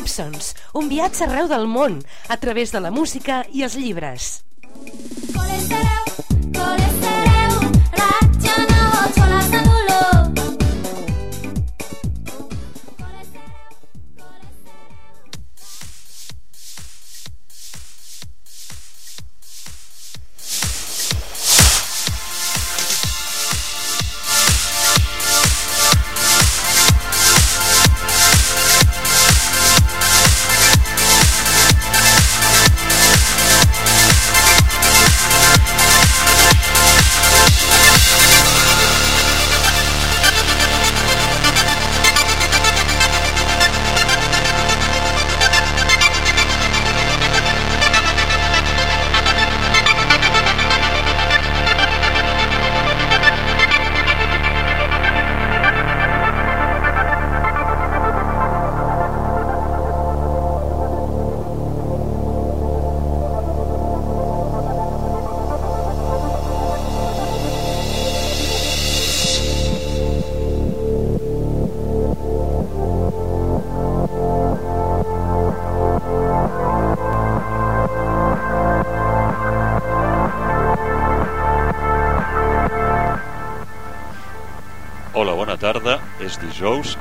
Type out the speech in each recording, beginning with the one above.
Gibsons, un viatge arreu del món a través de la música i els llibres.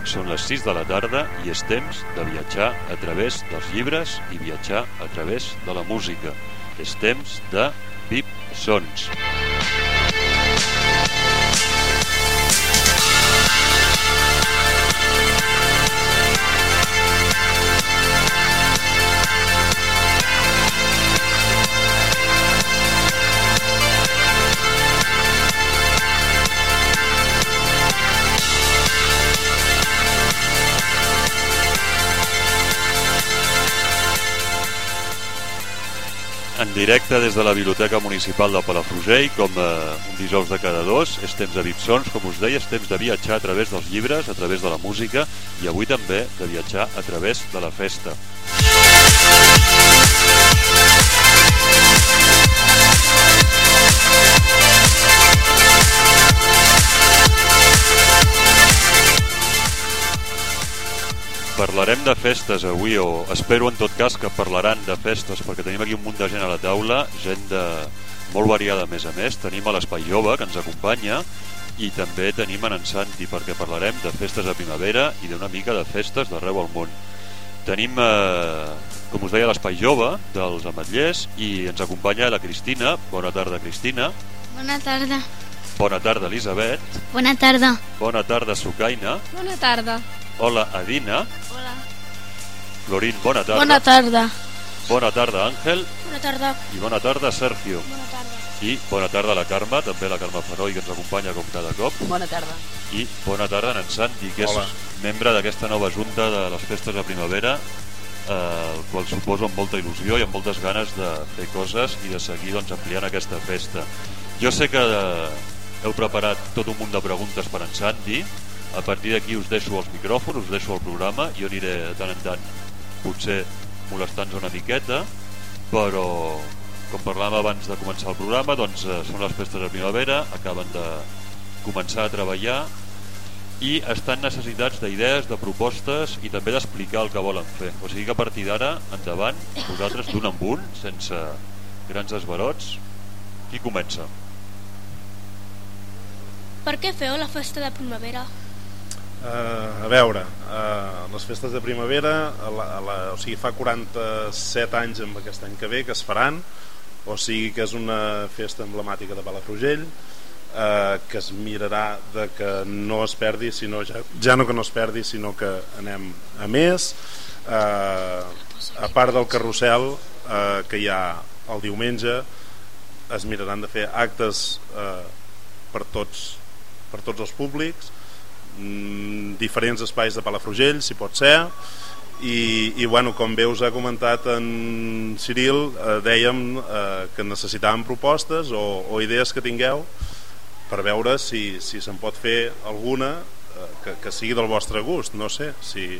Són les 6 de la tarda i és temps de viatjar a través dels llibres i viatjar a través de la música. És temps de Vip Sons. En directe des de la Biblioteca Municipal de Palafrugell, com eh, un dijous de cada dos. És temps de Vipsons, com us deia, és temps de viatjar a través dels llibres, a través de la música i avui també de viatjar a través de la festa. Parlarem de festes avui, o espero en tot cas que parlaran de festes, perquè tenim aquí un munt de gent a la taula, gent de molt variada a més a més. Tenim a l'Espai Jove, que ens acompanya, i també tenim en, en Santi, perquè parlarem de festes de primavera i d'una mica de festes d'arreu al món. Tenim, eh, com us deia, l'Espai Jove dels Ametllers i ens acompanya la Cristina. Bona tarda, Cristina. Bona tarda. Bona tarda, Elisabet. Bona tarda. Bona tarda, Sucaina. Bona tarda. Hola, Adina. Hola. Florín, bona tarda. Bona tarda. Bona tarda, Àngel. Bona tarda. I bona tarda, Sergio. Bona tarda. I bona tarda a la Carme, també la Carme Faroi, que ens acompanya com cada cop. Bona tarda. I bona tarda en Santi, que Hola. és membre d'aquesta nova junta de les festes de primavera, eh, el qual suposo amb molta il·lusió i amb moltes ganes de fer coses i de seguir doncs, ampliant aquesta festa. Jo sé que eh, heu preparat tot un munt de preguntes per en Santi, a partir d'aquí us deixo els micròfons, us deixo el programa, jo aniré de tant en tant potser molestant-nos una miqueta, però com parlàvem abans de començar el programa, doncs eh, són les festes de primavera, acaben de començar a treballar i estan necessitats d'idees, de propostes i també d'explicar el que volen fer. O sigui que a partir d'ara, endavant, vosaltres d'un en un, sense grans esbarots, qui comença? Per què feu la festa de primavera? Uh, a veure, uh, les festes de primavera, a la, a la, o sigui, fa 47 anys amb aquest any que ve que es faran, o sigui que és una festa emblemàtica de Palafrugell, uh, que es mirarà de que no es perdi, sinó ja, ja no que no es perdi, sinó que anem a més. Uh, a part del carrusel uh, que hi ha el diumenge, es miraran de fer actes uh, per tots per tots els públics diferents espais de Palafrugell si pot ser i, i bueno, com bé us ha comentat en Ciril eh, dèiem eh, que necessitàvem propostes o, o idees que tingueu per veure si, si se'n pot fer alguna eh, que, que sigui del vostre gust no sé, si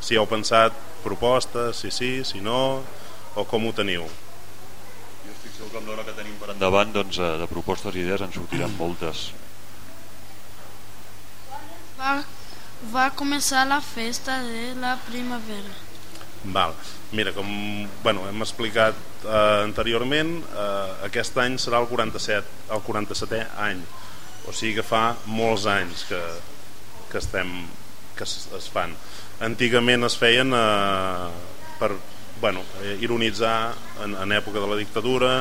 si heu pensat propostes, si sí, si no, o com ho teniu. Jo estic segur que amb l'hora que tenim per endavant doncs, eh, de propostes i idees en sortiran moltes. Va, va començar la festa de la primavera. Val. Mira, com bueno, hem explicat eh, anteriorment, eh, aquest any serà el 47, el 47è any. O sigui que fa molts anys que, que estem que es, es fan. Antigament es feien eh, per bueno, eh, ironitzar en, en època de la dictadura,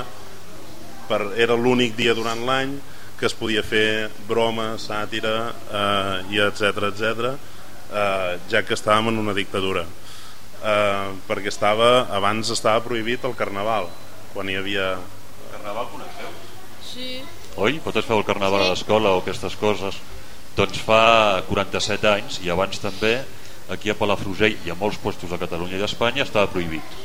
per, era l'únic dia durant l'any que es podia fer broma, sàtira eh, i etc etc eh, ja que estàvem en una dictadura eh, perquè estava abans estava prohibit el carnaval quan hi havia Carnaval coneixeu? Sí. Oi? Vosaltres feu el carnaval a l'escola o aquestes coses. Doncs fa 47 anys i abans també aquí a Palafrugell i a molts puestos de Catalunya i d'Espanya estava prohibit.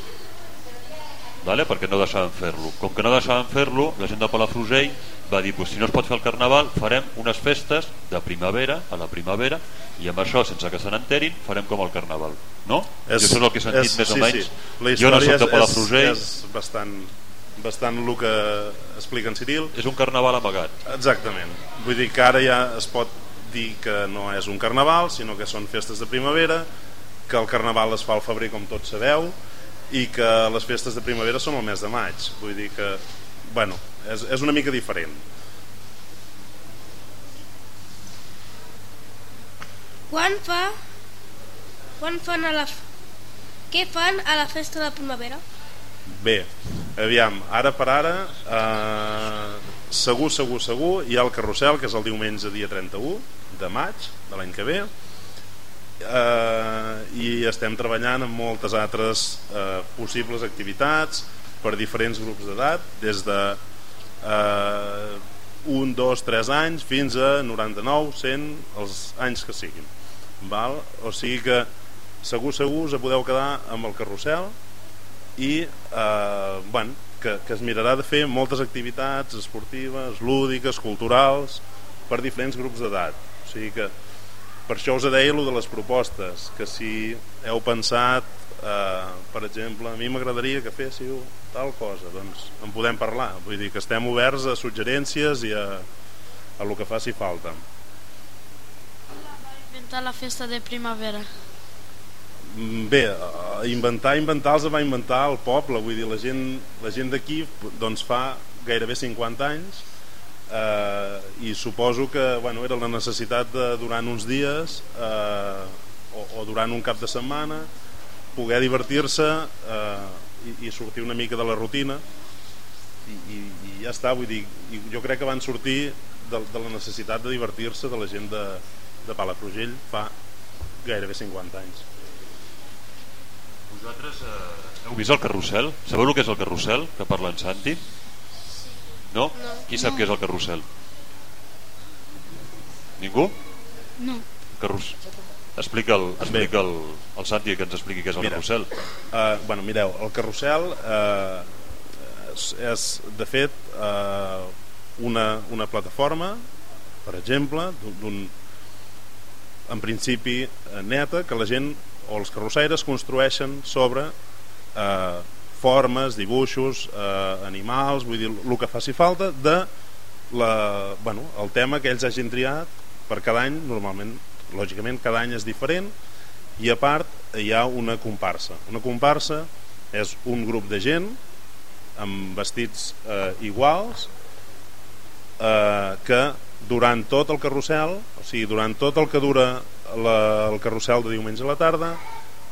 Vale? Perquè no deixaven fer-lo. Com que no deixaven fer-lo, la gent de Palafrugell va dir pues, si no es pot fer el carnaval farem unes festes de primavera a la primavera i amb això sense que se n'enterin farem com el carnaval no? És, jo això és el que he sentit és, més sí, o menys sí. jo no soc de Palafrugell és, és bastant, bastant el que explica en Ciril és un carnaval amagat exactament, vull dir que ara ja es pot dir que no és un carnaval sinó que són festes de primavera que el carnaval es fa al febrer com tots sabeu i que les festes de primavera són el mes de maig. Vull dir que bueno, és, és una mica diferent. Quan fa... Quan fan a la... Què fan a la festa de primavera? Bé, aviam, ara per ara eh, segur, segur, segur hi ha el carrusel que és el diumenge dia 31 de maig de l'any que ve eh, i estem treballant en moltes altres eh, possibles activitats per diferents grups d'edat des de eh, 1, 2, 3 anys fins a 99, 100 els anys que siguin val? o sigui que segur segur us podeu quedar amb el carrusel i eh, bueno, que, que es mirarà de fer moltes activitats esportives, lúdiques, culturals per diferents grups d'edat o sigui que per això us deia lo de les propostes que si heu pensat eh, per exemple, a mi m'agradaria que féssiu tal cosa, doncs en podem parlar. Vull dir que estem oberts a suggerències i a, a lo que faci falta. Inventar la festa de primavera. Mm, Bé, eh, inventar, inventar els va inventar el poble, vull dir, la gent, la gent d'aquí doncs fa gairebé 50 anys eh, i suposo que bueno, era la necessitat de durant uns dies eh, o, o durant un cap de setmana poder divertir-se eh, i, i sortir una mica de la rutina i, i, i ja està, vull dir, i jo crec que van sortir de, de la necessitat de divertir-se de la gent de, de Palafrugell fa gairebé 50 anys vosaltres eh, heu vist el carrusel? sabeu el que és el carrusel que parla en Santi? No? No. qui sap què és el carrusel? ningú? No. Carrus... explica, el, explica el, el Santi que ens expliqui què és el Mira. carrusel Uh, bueno, mireu, el carrusel uh, és, és de fet uh, una, una plataforma per exemple d'un- en principi neta que la gent o els carrossaires construeixen sobre eh, formes, dibuixos eh, animals, vull dir, el que faci falta de la, bueno, el tema que ells hagin triat per cada any, normalment lògicament cada any és diferent i a part hi ha una comparsa. Una comparsa és un grup de gent amb vestits eh, iguals eh, que durant tot el carrusel o sigui, durant tot el que dura la, el carrusel de diumenge a la tarda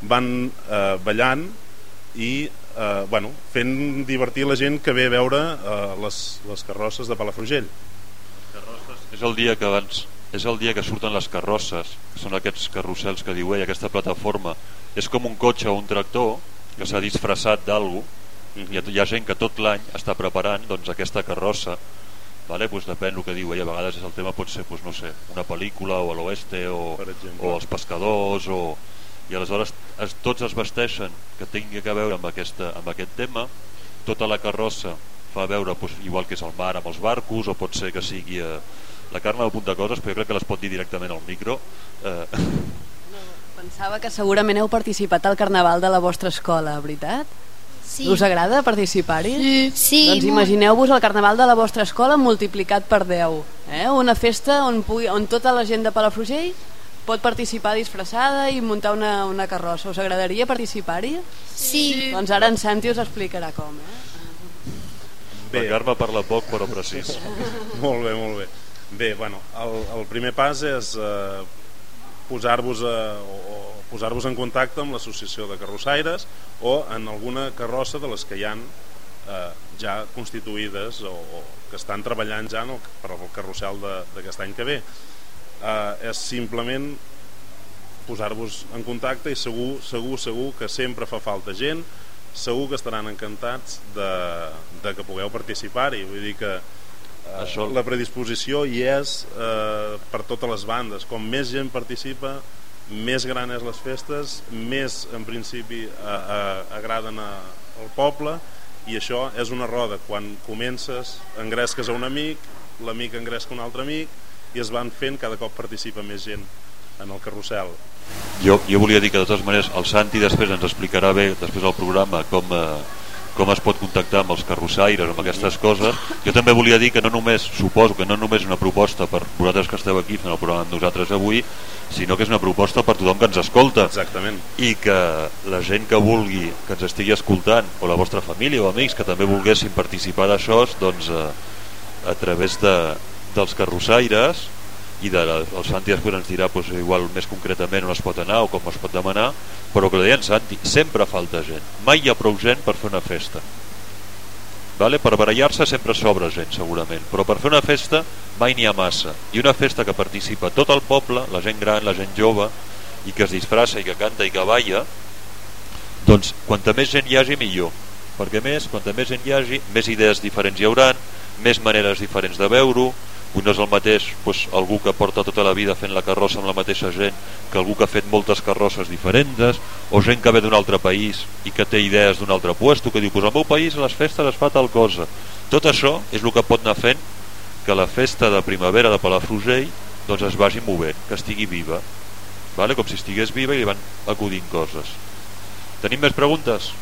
van eh, ballant i eh, bueno, fent divertir la gent que ve a veure eh, les, les carrosses de Palafrugell. És el dia que abans és el dia que surten les carrosses que són aquests carrusels que diu ell, aquesta plataforma. És com un cotxe o un tractor que s'ha disfressat d'algú. Hi, ha, hi ha gent que tot l'any està preparant doncs, aquesta carrossa vale? pues depèn el que diu ell. A vegades és el tema pot ser pues, no sé, una pel·lícula o a l'oeste o, o els pescadors o... i aleshores es, tots es vesteixen que tingui a veure amb, aquesta, amb aquest tema tota la carrossa fa veure pues, igual que és el mar amb els barcos o pot ser que sigui eh, la Carme apunta coses però jo crec que les pot dir directament al micro eh, No, Pensava que segurament heu participat al carnaval de la vostra escola, veritat? Sí. Us agrada participar-hi? Sí. Sí, doncs imagineu-vos el carnaval de la vostra escola multiplicat per 10. Eh? Una festa on, pugui, on tota la gent de Palafrugell pot participar disfressada i muntar una, una carrossa. Us agradaria participar-hi? Sí. Doncs ara en Santi us explicarà com. Eh? La Carme parla poc però precís. Molt bé, molt bé. Bé, bueno, el, el primer pas és eh, posar-vos a, o, o posar-vos en contacte amb l'associació de carrossaires o en alguna carrossa de les que hi han eh, ja constituïdes o, o que estan treballant ja no, per al carrusel de- d'aquest any que ve. Eh, és simplement posar-vos en contacte i segur, segur, segur que sempre fa falta gent. Segur que estaran encantats de, de que pugueu participar-hi. Vull dir que eh, Això- la predisposició hi és eh, per totes les bandes. Com més gent participa més gran és les festes més en principi eh, eh, agraden a, al poble i això és una roda. Quan comences engresques a un amic l'amic engresca un altre amic i es van fent, cada cop participa més gent en el carrusel. Jo, jo volia dir que de totes maneres el Santi després ens explicarà bé després del programa com, eh, com es pot contactar amb els carrossaires amb aquestes coses. Jo també volia dir que no només suposo que no només és una proposta per vosaltres que esteu aquí fent el programa amb nosaltres avui sinó que és una proposta per tothom que ens escolta. Exactament. I que la gent que vulgui que ens estigui escoltant o la vostra família o amics que també volguessin participar d'això doncs eh, a través de, dels carrossaires i de la, el Santi després ens dirà doncs, igual més concretament on es pot anar o com es pot demanar però que deia en Santi, sempre falta gent. Mai hi ha prou gent per fer una festa. Vale? per barallar-se sempre sobra gent segurament però per fer una festa mai n'hi ha massa. I una festa que participa tot el poble la gent gran, la gent jove i que es disfressa i que canta i que balla doncs quanta més gent hi hagi millor. Perquè més, quanta més gent hi hagi més idees diferents hi hauran més maneres diferents de veure-ho no és el mateix doncs, algú que porta tota la vida fent la carrossa amb la mateixa gent que algú que ha fet moltes carrosses diferents o gent que ve d'un altre país i que té idees d'un altre puesto que diu, pues al meu país a les festes es fa tal cosa tot això és el que pot anar fent que la festa de primavera de Palafrugell doncs es vagi movent, que estigui viva vale? com si estigués viva i li van acudint coses tenim més preguntes?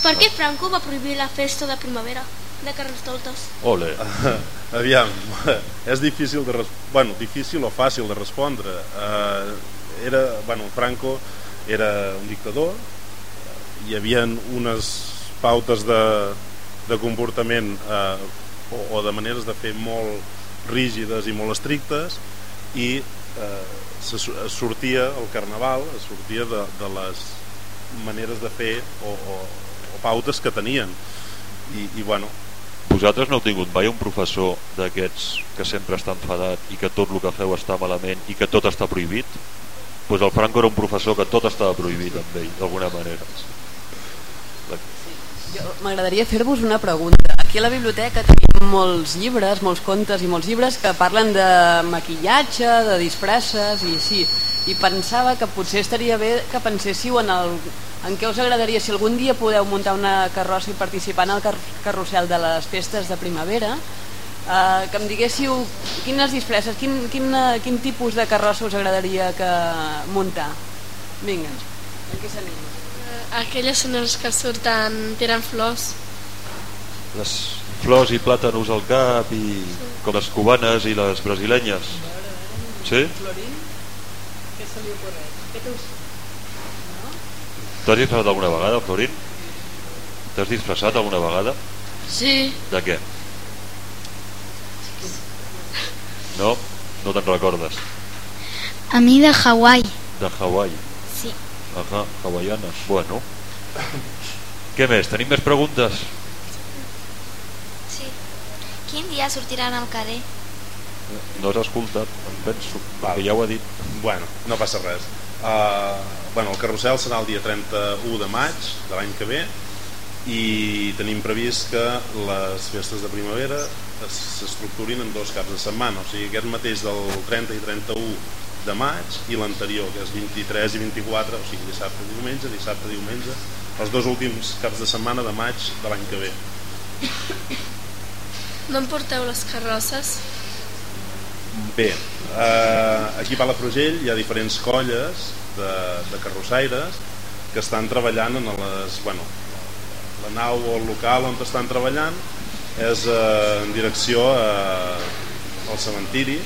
Per què Franco va prohibir la festa de primavera de Carnestoltes? Ole, Aviam, és difícil de res... bueno, difícil o fàcil de respondre. Uh, era, bueno, Franco era un dictador, hi havia unes pautes de, de comportament uh, o, o de maneres de fer molt rígides i molt estrictes i uh, se, es sortia el carnaval, es sortia de, de les maneres de fer o, o, o pautes que tenien i, i bueno, vosaltres no heu tingut mai un professor d'aquests que sempre està enfadat i que tot el que feu està malament i que tot està prohibit? Doncs pues el Franco era un professor que tot estava prohibit amb ell, d'alguna manera. Jo M'agradaria fer-vos una pregunta. Aquí a la biblioteca tenim molts llibres, molts contes i molts llibres que parlen de maquillatge, de disfresses i així. I pensava que potser estaria bé que penséssiu en, el, en què us agradaria, si algun dia podeu muntar una carrossa i participar en el car carrusel de les festes de primavera, eh, que em diguéssiu quines disfresses, quin, quin, eh, quin tipus de carrossa us agradaria que muntar. Vinga, aquí s'anima. Aquelles són les que surten, tiren flors. Les flors i plàtanos al cap i com les cubanes i les brasilenyes. Sí? Florín, què se li ocorreix? Què teus? T'has disfressat alguna vegada, Florín? T'has disfressat alguna vegada? Sí, De què? No? No te'n recordes? A mi de Hawaii. De Hawaii. Sí. Ajá, hawaianes. Bueno. Què més? Tenim més preguntes? Sí. Quin dia sortiran al carrer? No has escoltat, em penso, Val. que ja ho ha dit. Bueno, no passa res. Uh, bueno, el carrusel serà el dia 31 de maig de l'any que ve i tenim previst que les festes de primavera es- s'estructurin en dos caps de setmana, o sigui, aquest mateix del 30 i 31 de maig i l'anterior, que és 23 i 24, o sigui, dissabte i diumenge, dissabte i diumenge, els dos últims caps de setmana de maig de l'any que ve. no em porteu les carrosses? Bé, eh, aquí a Palafrugell hi ha diferents colles de, de carrossaires que estan treballant en les, bueno, la nau o el local on estan treballant és eh, en direcció a, al cementiri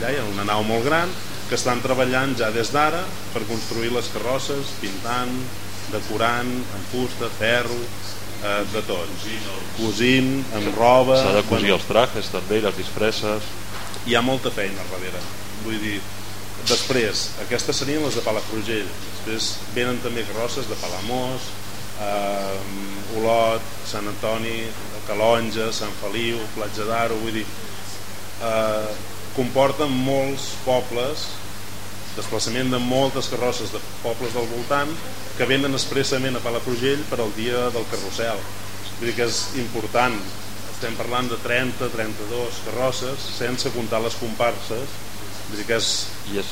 allà hi ha una nau molt gran que estan treballant ja des d'ara per construir les carrosses pintant, decorant amb fusta, ferro eh, de tot cosint, amb roba S'ha de cosir bueno, els trajes també i les disfresses. Hi ha molta feina al darrere. Vull dir, després aquestes serien les de Palafrugell. Després venen també carrosses de Palamós eh, Olot Sant Antoni, Calonja Sant Feliu, Platja d'Aro vull dir eh, comporten molts pobles desplaçament de moltes carrosses de pobles del voltant que venen expressament a Palafrugell per al dia del carrusel. Vull dir que és important estem parlant de 30, 32 carrosses sense comptar les comparses vull dir que és, I és,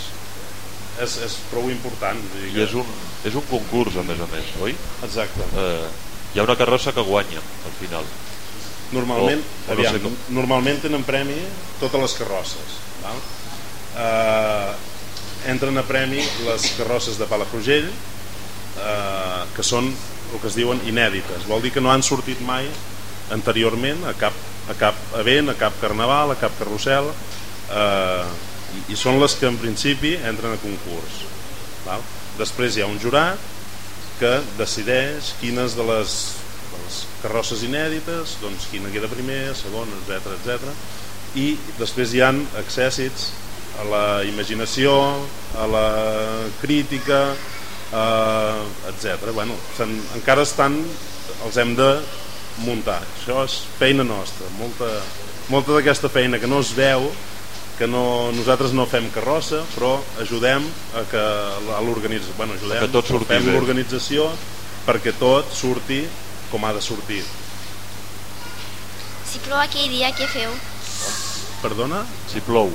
és, és prou important vull dir i que... és, un, és un concurs, a més a més, oi? exacte Eh, hi ha una carrossa que guanya al final. normalment, O- o no aviam, sé com. normalment tenen premi totes les carrosses val? Eh, entren a premi les carrosses de Palafrugell eh, que són el que es diuen inèdites vol dir que no han sortit mai anteriorment a cap, a cap event, a cap carnaval, a cap carrusel eh, i, i són les que en principi entren a concurs val? després hi ha un jurat que decideix quines de les, de les carrosses inèdites doncs quina queda primer, segona, etc etc. i després hi han accèssits a la imaginació a la crítica eh, etc. Bueno, encara estan els hem de muntar això és feina nostra molta, molta d'aquesta feina que no es veu que no, nosaltres no fem carrossa però ajudem a que a l'organització bueno, ajudem, A que tot surti fem l'organització perquè tot surti com ha de sortir Si plou aquell dia, què feu? perdona? Si plou,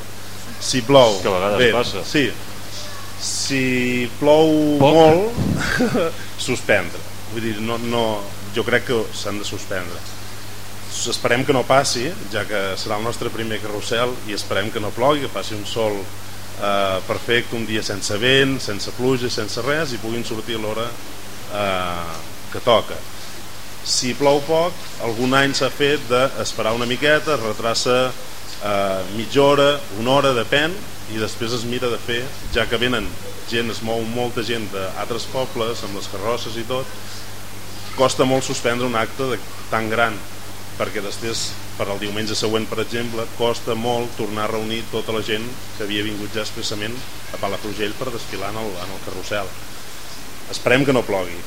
si plou Que a vegades bé, passa. sí. si plou Poc. molt suspendre vull dir, no, no, jo crec que s'han de suspendre. Esperem que no passi ja que serà el nostre primer carrusel i esperem que no plogui, que passi un sol eh, perfecte, un dia sense vent sense pluja, sense res i puguin sortir a l'hora eh, que toca. Si plou poc, algun any s'ha fet d'esperar una miqueta, es retrassa eh, mitja hora, una hora, depèn, i després es mira de fer, ja que venen gent, es mou molta gent d'altres pobles, amb les carrosses i tot, costa molt suspendre un acte de, tan gran, perquè després, per al diumenge següent, per exemple, costa molt tornar a reunir tota la gent que havia vingut ja expressament a Palafrugell per desfilar en el, en el carrusel. Esperem que no plogui.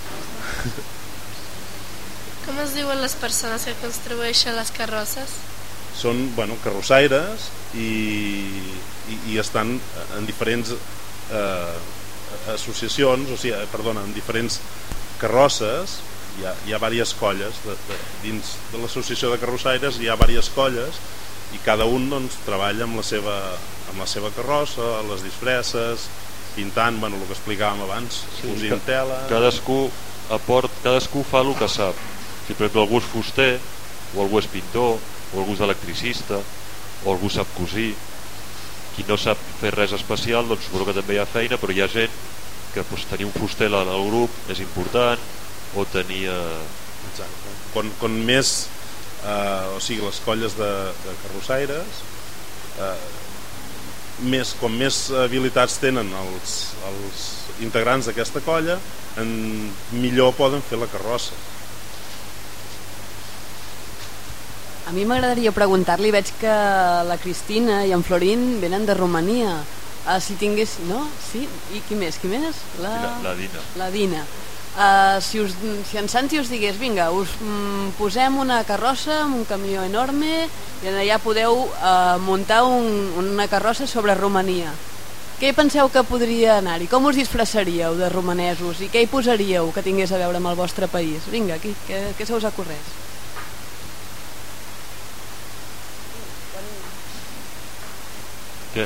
Com es diuen les persones que construeixen les carrosses? són bueno, carrossaires i, i, i estan en diferents eh, associacions, o sigui, perdona, en diferents carrosses, hi ha, hi ha diverses colles, de, de, dins de l'associació de carrossaires hi ha diverses colles i cada un doncs, treballa amb la, seva, amb la seva carrossa, les disfresses, pintant, bueno, el que explicàvem abans, sí, cosint tela... cadascú aport, cadascú fa el que sap. Si per exemple algú és fuster, o algú és pintor, o algú és electricista, o algú sap cosir, qui no sap fer res especial, doncs suposo que també hi ha feina, però hi ha gent que doncs, tenir un fuster al al grup és important, o tenir... Eh, Exacte. Quan, quan més eh, o sigui les colles de, de carrossaires eh, més, com més habilitats tenen els, els integrants d'aquesta colla en, millor poden fer la carrossa A mi m'agradaria preguntar-li, veig que la Cristina i en Florín venen de Romania. Uh, si tingués... No? Sí? I qui més? Qui més? La, la, la Dina. la Dina. Uh, si, us, si en Santi us digués, vinga, us mm, posem una carrossa amb un camió enorme i allà podeu uh, muntar un, una carrossa sobre Romania. Què penseu que podria anar-hi? Com us disfressaríeu de romanesos? I què hi posaríeu que tingués a veure amb el vostre país? Vinga, aquí, què, què se us acurreix? Què?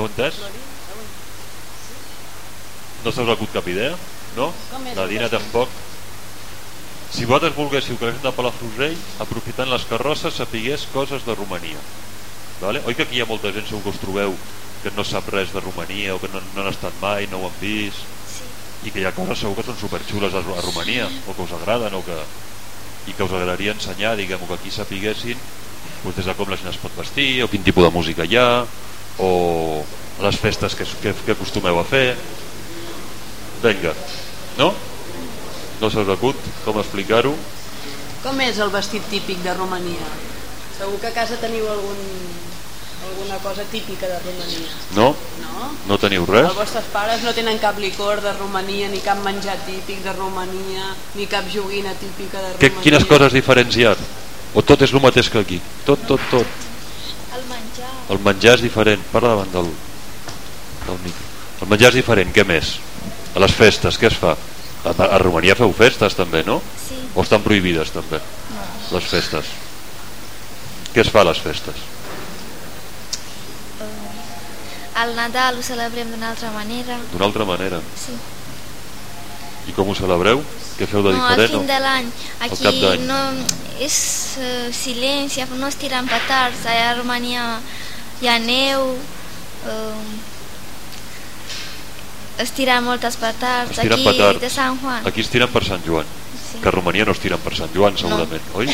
Entès? No s'ha us acut cap idea? No? La Dina tampoc. Si vosaltres volguéssiu que la gent de Palafrugell, aprofitant les carrosses, sapigués coses de Romania. Vale? Oi que aquí hi ha molta gent, segur que us trobeu, que no sap res de Romania o que no, no han estat mai, no ho han vist Sí. i que hi ha coses segur que són superxules a, a Romania o que us agraden o que, i que us agradaria ensenyar, diguem, o que aquí sapiguessin doncs des de com la gent es pot vestir o quin tipus de música hi ha o les festes que, que, que acostumeu a fer vinga, no? no se us acut com explicar-ho Com és el vestit típic de Romania? Segur que a casa teniu algun, alguna cosa típica de Romania. no? No? no teniu res? Els vostres pares no tenen cap licor de Romania, ni cap menjar típic de Romania, ni cap joguina típica de Que, Romania. quines coses diferents hi ha? o tot és el mateix que aquí? tot, tot, tot El menjar. el menjar és diferent parla davant del, del micro el menjar és diferent, què més? A les festes, què es fa? a, a Romania feu festes també, no? Sí. o estan prohibides també? les festes què es fa a les festes? El Nadal ho celebrem d'una altra manera. d'una altra manera Sí. i com ho celebreu? què feu de No, al diferent? fin de l'any. Aquí no, és uh, silenci, no es tiren petards. Allà a Romania hi ha neu, uh, es tiren moltes petards. Es Aquí petards. de Sant Juan. aquí es tiren per Sant Joan Sí. que a Romania no es tiren per Sant Joan segurament, oi?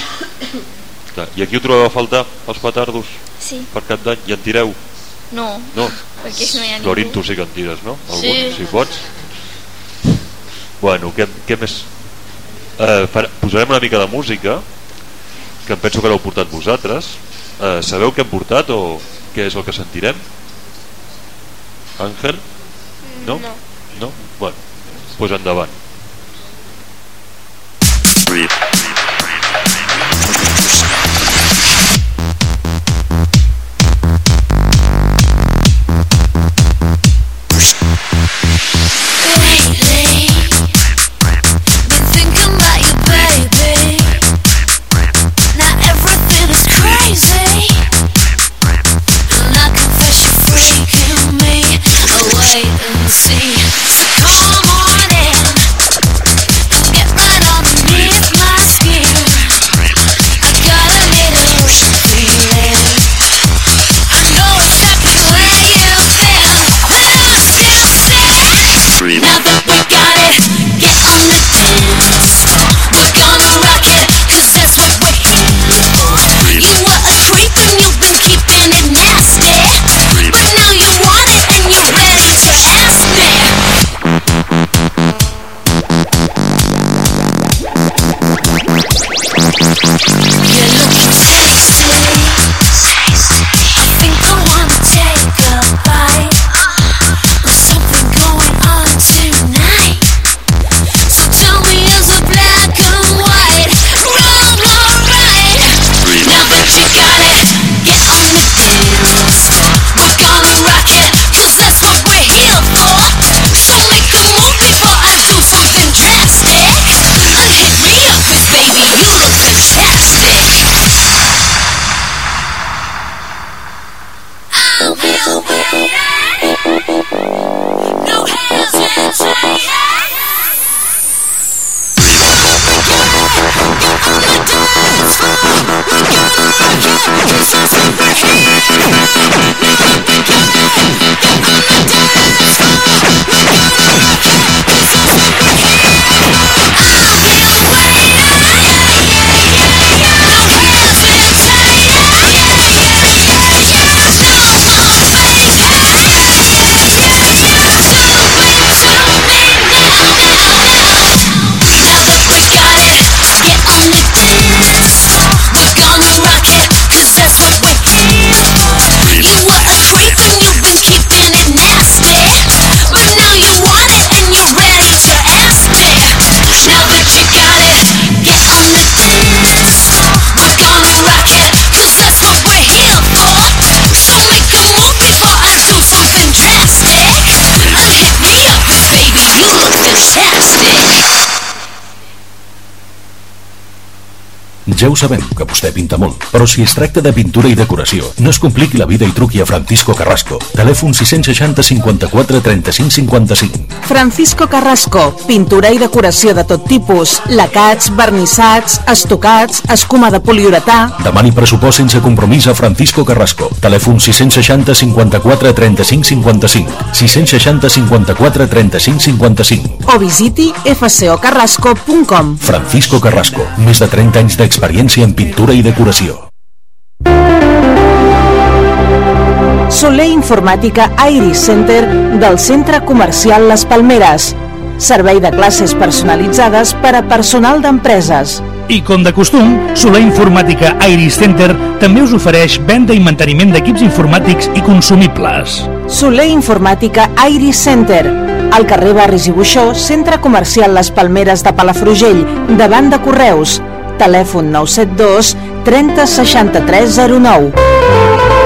Clar, I aquí ho trobeu a faltar els petardos Sí. per cap d'any i en tireu? No, No? perquè no hi ha Florín, ningú. tu sí que en tires, no? Algun, Sí. Si pots. Bueno, què, què més? Eh, far, posarem una mica de música, que em penso que l'heu portat vosaltres. Eh, sabeu què hem portat o què és el que sentirem? Àngel? No? No. No? Bueno, doncs endavant. Lately, Ja ho sabem, que vostè pinta molt, però si es tracta de pintura i decoració, no es compliqui la vida i truqui a Francisco Carrasco. Telèfon 660 54 35 55. Francisco Carrasco, pintura i decoració de tot tipus, lacats, vernissats, estocats, escuma de poliuretà... Demani pressupost sense compromís a Francisco Carrasco. Telèfon 660 54 35 55. 660 54 35 55. o visiti fcocarrasco.com. Francisco Carrasco, més de 30 anys d'experiència en pintura i decoració. Soler Informàtica Iris Center del Centre Comercial Les Palmeres. Servei de classes personalitzades per a personal d'empreses. I com de costum, Solar Informàtica Iris Center també us ofereix venda i manteniment d'equips informàtics i consumibles. Soler Informàtica Iris Center, al carrer Barris i Buixó, Centre Comercial Les Palmeres de Palafrugell, davant de Correus. Telèfon 972 30 63 09.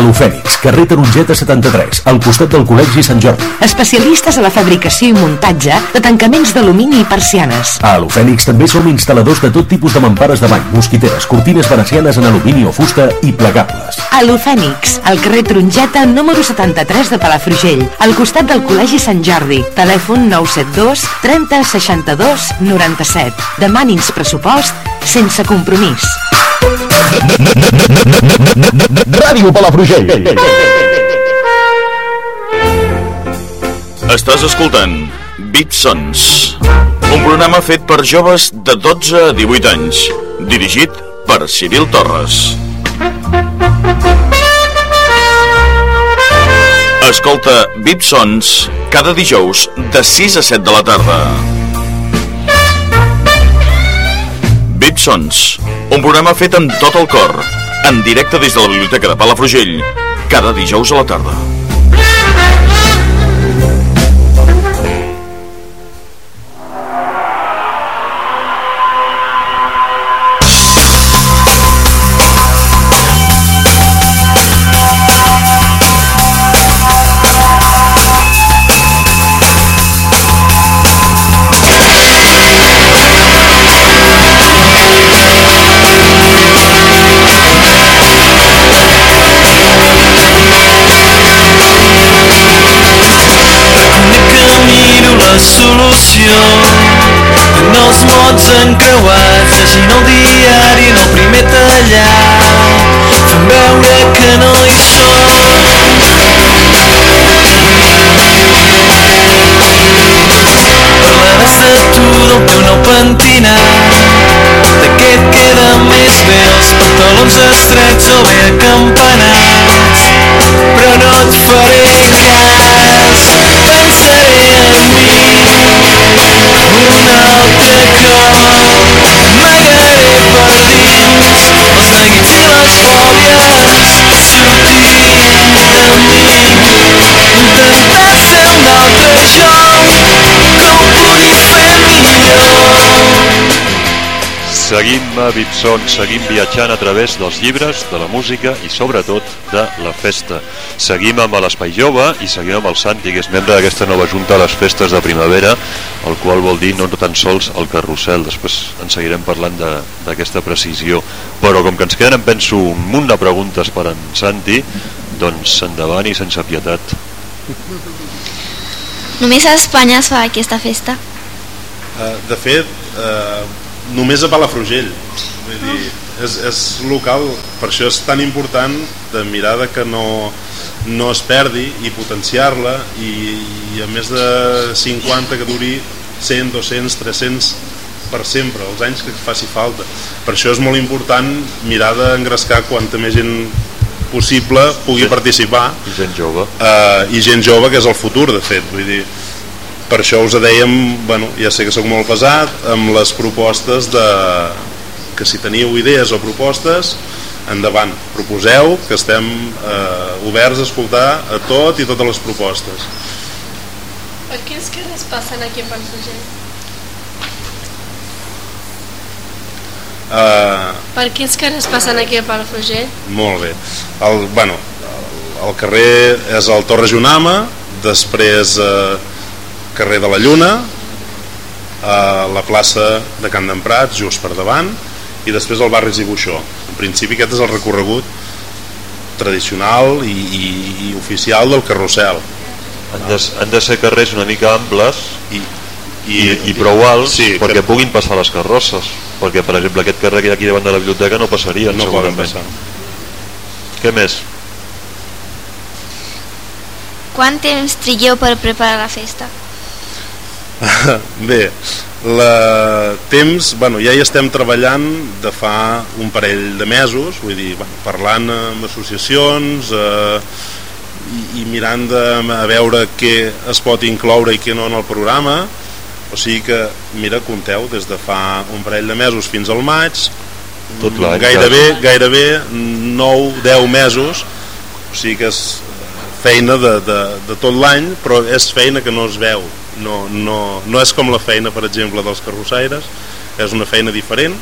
A l'Ofènix, carrer Tarongeta 73, al costat del Col·legi Sant Jordi. Especialistes a la fabricació i muntatge de tancaments d'alumini i persianes. A l'Ofènix també som instal·ladors de tot tipus de mampares de bany, mosquiteres, cortines venecianes en alumini o fusta i plegables. A l'Ofènix, al carrer Trongeta, número 73 de Palafrugell, al costat del Col·legi Sant Jordi. Telèfon 972 30 62 97. Demani'ns pressupost sense compromís. Ràdio Palafrugell. Estàs escoltant Beat Sons, un programa fet per joves de 12 a 18 anys, dirigit per Cyril Torres. Escolta Beat Sons cada dijous de 6 a 7 de la tarda. Beat Sons, un programa fet amb tot el cor, en directe des de la Biblioteca de Palafrugell, cada dijous a la tarda. Mots encreuats llegint el diari en el primer tallat fent veure que no hi som. Parlaràs de tu, del teu nou pentinat de què et queda més bé els pantalons estrets o bé acampanats però no et faré Seguim a Bitson, seguim viatjant a través dels llibres, de la música i sobretot de la festa. Seguim amb l'Espai Jove i seguim amb el Santi, que és membre d'aquesta nova junta a les festes de primavera, el qual vol dir no tan sols el carrusel. Després en seguirem parlant de- d'aquesta precisió. Però com que ens queden, em penso, un munt de preguntes per en Santi, doncs endavant i sense pietat. Només a Espanya es fa aquesta festa. Eh, de fet, eh, només a Palafrugell. Vull dir, és, és local, per això és tan important de mirar de que no, no es perdi i potenciar-la i, i a més de 50 que duri 100, 200, 300 per sempre, els anys que faci falta. Per això és molt important mirar d'engrescar quanta més gent possible pugui participar I gent jove. eh, i gent jove que és el futur de fet vull dir, per això us dèiem bueno, ja sé que sóc molt pesat amb les propostes de que si teniu idees o propostes endavant, proposeu que estem eh, oberts a escoltar a tot i totes les propostes Per quins carrers passen aquí a Palafrugell? eh, Per quins carrers passen aquí a Palafrugell? molt bé el, bueno, el, el carrer és el Torre Junama després eh, carrer de la Lluna a la plaça de Can d'Emprats, just per davant, i després al barri Zibuixó. En principi aquest és el recorregut tradicional i, i, i oficial del carrusel. Han de, han de ser carrers una mica amples i, i, i prou alts sí, perquè puguin passar les carrosses perquè per exemple aquest carrer que hi ha aquí davant de la biblioteca no passarien No segurament passar. què més? Quant temps trigueu per preparar la festa? Bé, la temps, bueno, ja hi estem treballant de fa un parell de mesos, vull dir, bueno, parlant amb associacions eh, i, i mirant de, a veure què es pot incloure i què no en el programa, o sigui que, mira, compteu, des de fa un parell de mesos fins al maig, Tot l'any, gairebé, gairebé 9-10 mesos, o sigui que és feina de, de, de tot l'any, però és feina que no es veu, no, no, no és com la feina, per exemple, dels carrossaires, és una feina diferent,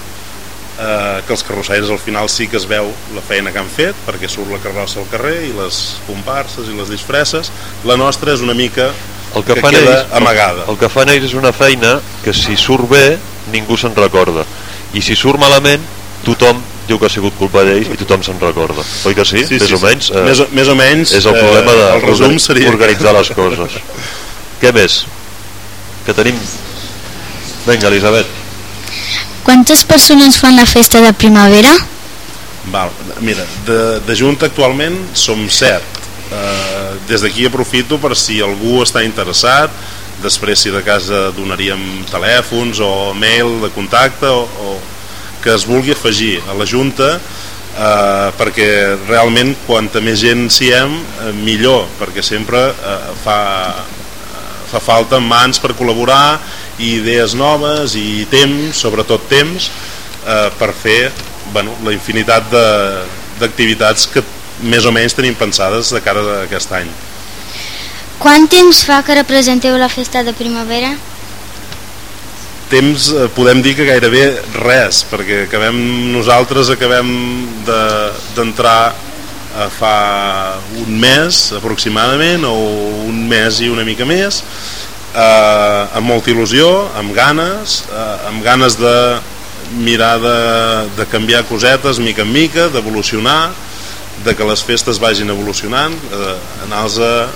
eh, que els carrossaires al final sí que es veu la feina que han fet, perquè surt la carrossa al carrer i les comparses i les disfresses, la nostra és una mica el que, que fan queda ells, amagada. El, el que fan ells és una feina que si surt bé ningú se'n recorda i si surt malament tothom diu que ha sigut culpa d'ells i tothom se'n recorda oi que sí? Sí, més sí, o menys, sí. Més o- més o menys, és el eh, problema de el resum seria organitzar les coses què més? que tenim vinga Elisabet Quantes persones fan la festa de primavera? Val, mira, de, de Junta actualment som set. Eh, des d'aquí aprofito per si algú està interessat, després si de casa donaríem telèfons o mail de contacte o, o que es vulgui afegir a la Junta eh, perquè realment quanta més gent siguem eh, millor perquè sempre eh, fa, fa falta mans per col·laborar i idees noves i temps, sobretot temps eh, per fer bueno, la infinitat d'activitats que més o menys tenim pensades de cara a aquest any Quant temps fa que representeu la festa de primavera? temps eh, podem dir que gairebé res perquè acabem, nosaltres acabem de- d'entrar de, fa un mes aproximadament o un mes i una mica més eh, amb molta il·lusió, amb ganes eh, amb ganes de mirar de, de canviar cosetes mica en mica, d'evolucionar de que les festes vagin evolucionant eh, anar-los eh,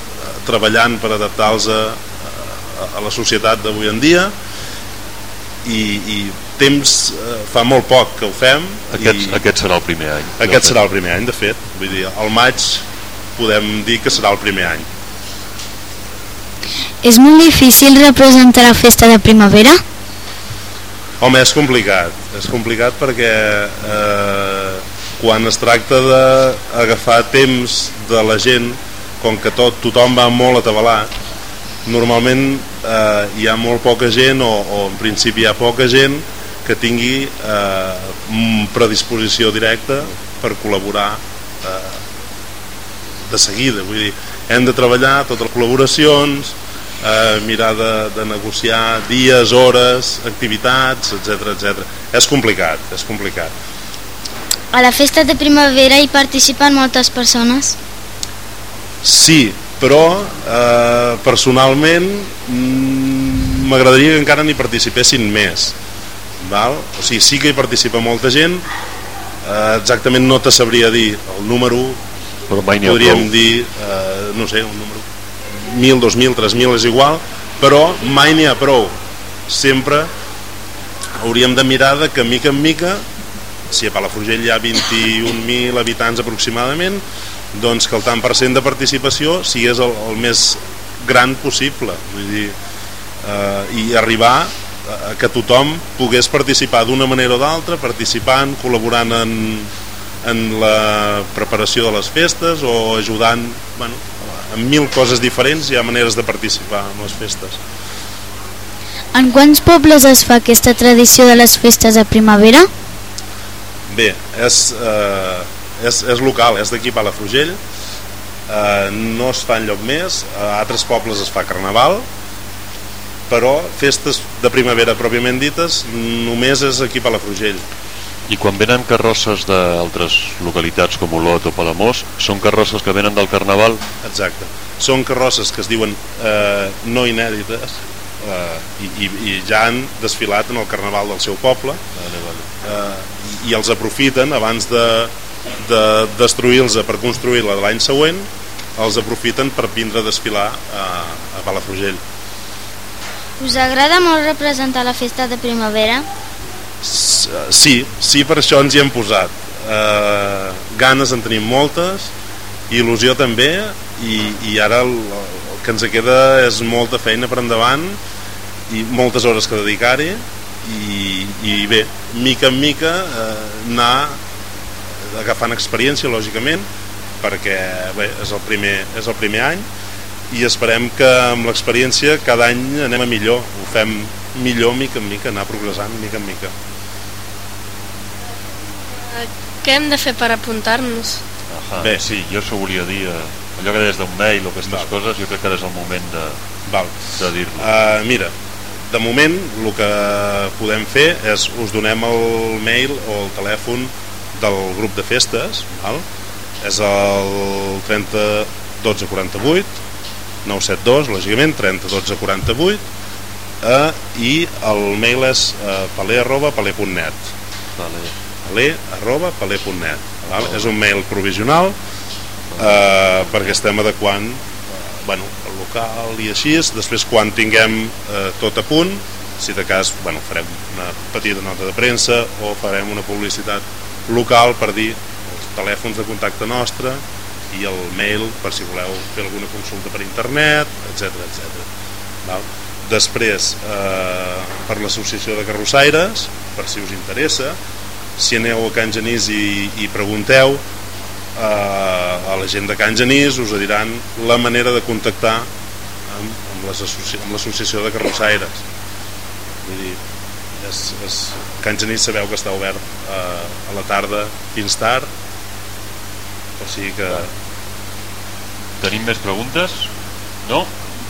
treballant per adaptar-los a, a, a la societat d'avui en dia. I, i temps eh, fa molt poc que ho fem aquest, i aquest serà el primer any. Aquest serà el primer any de fet. Vull dir, al maig podem dir que serà el primer any És molt difícil representar la festa de primavera? Home, és complicat, és complicat perquè eh, quan es tracta d'agafar temps de la gent, com que tot, tothom va molt atabalat, normalment eh, hi ha molt poca gent o, o en principi hi ha poca gent que tingui eh, predisposició directa per col·laborar eh, de seguida, vull dir, hem de treballar totes les col·laboracions, eh, mirar de, de negociar dies, hores, activitats, etc etc. És complicat, és complicat. A la festa de primavera hi participen moltes persones. Sí, però eh, personalment mm, m'agradaria que encara n'hi participessin més. Val? O sigui, sí que hi participa molta gent, eh, exactament no te sabria dir el número, però mai podríem prou. dir, eh, no sé, un número 1.000, 2.000, 3.000 és igual, però mai n'hi ha prou. Sempre hauríem de mirar de que mica en mica, si a Palafrugell hi ha 21.000 habitants aproximadament, doncs que el tant per cent de participació sigués el, el més gran possible. Vull dir, eh, i arribar a que tothom pogués participar d'una manera o d'altra, participant, col·laborant en, en la preparació de les festes o ajudant bueno, en mil coses diferents hi ha maneres de participar en les festes. En quants pobles es fa aquesta tradició de les festes de primavera? bé, és, eh, és, és local, és d'aquí a Palafrugell. Eh, no es fa enlloc més. A altres pobles es fa carnaval però festes de primavera pròpiament dites només és aquí a Palafrugell I quan venen carrosses d'altres localitats com Olot o Palamós, són carrosses que venen del Carnaval? Exacte. Són carrosses que es diuen eh, no inèdites, eh, i, i, i ja han desfilat en el carnaval del seu poble vale, vale. eh, i, els aprofiten abans de, de destruir-los per construir-la de l'any següent els aprofiten per vindre a desfilar a, a Palafrugell Us agrada molt representar la festa de primavera? Sí, sí per això ens hi hem posat. Eh, ganes en tenim moltes il·lusió també i, i ara el, el que ens queda és molta feina per endavant i moltes hores que dedicar-hi. I, i bé, mica en mica eh, anar agafant experiència lògicament perquè bé, és, el primer, és el primer any i esperem que amb l'experiència cada any anem a millor. Ho fem millor mica en mica anar progressant mica en mica Què hem de fer per apuntar-nos? Bé. Sí, jo això volia dir, eh, allò que des d'un mail o aquestes coses, jo crec que ara és el moment de, Val. de dir-lo. Uh, mira, de moment el que podem fer és us donem el mail o el telèfon del grup de festes val? és el 30 12 48 972 lògicament 30 12 48 eh, i el mail és eh, paler arroba paler.net Vale. Paler arroba paler.net és un mail provisional eh, perquè estem adequant eh, bueno, el local i així després quan tinguem eh, tot a punt si de cas bueno, farem una petita nota de premsa o farem una publicitat local per dir els telèfons de contacte nostre i el mail per si voleu fer alguna consulta per internet etc etc. Després eh, per l'associació de carrossaires per si us interessa si aneu a Can Genís i, i pregunteu eh, a la gent de Can Genís us diran la manera de contactar amb, amb l'associació de carrossaires vull dir és, és, Can Genís sabeu que està obert eh, a la tarda fins tard o sigui que Tenim més preguntes? No?